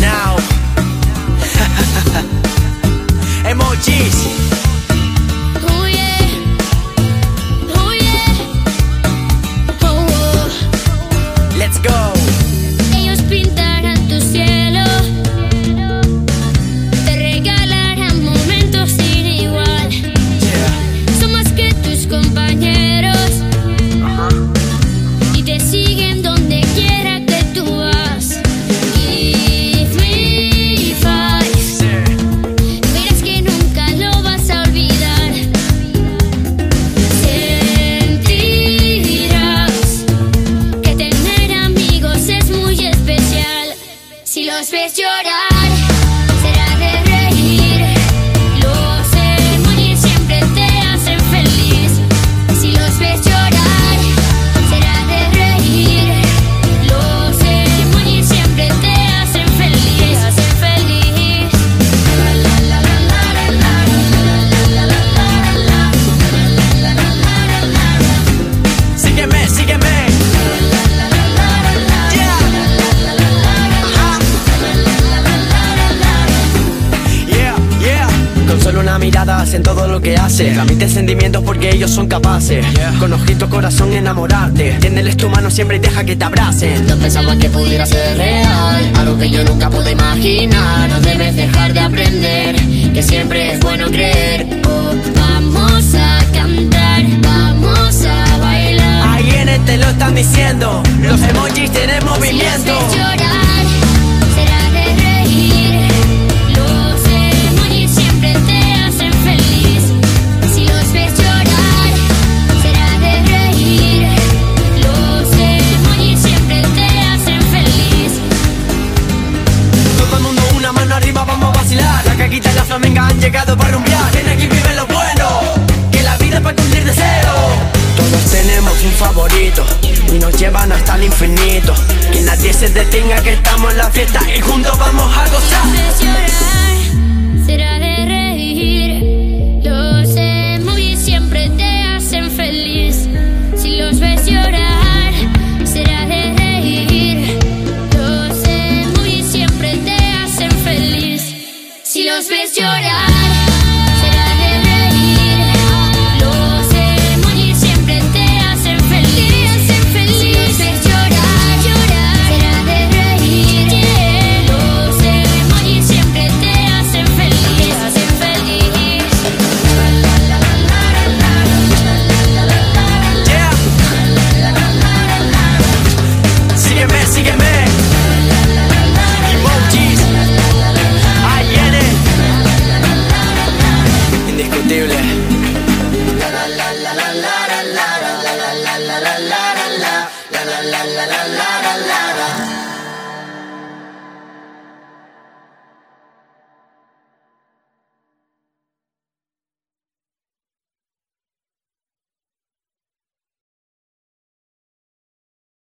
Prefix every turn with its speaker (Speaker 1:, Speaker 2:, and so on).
Speaker 1: now.
Speaker 2: hey, more G's. Hacen
Speaker 1: todo lo que hace. Transmite sentimientos porque ellos son capaces. Con ojito corazón enamorarte. Tiéndeles tu mano siempre y deja que te abracen.
Speaker 3: No pensaba que pudiera ser real, algo que yo nunca pude imaginar. No debes dejar de aprender, que siempre es bueno creer.
Speaker 2: Oh, vamos a cantar, vamos a bailar.
Speaker 1: Ahí en el te lo están diciendo. Los emojis tienen movimiento. Vacilar. La caquita y la flamenca han llegado para rumbear. En aquí vive lo bueno, que la vida es para cumplir deseos. Todos tenemos un favorito y nos llevan hasta el infinito. Que nadie se detenga, que estamos en la fiesta y juntos vamos a gozar.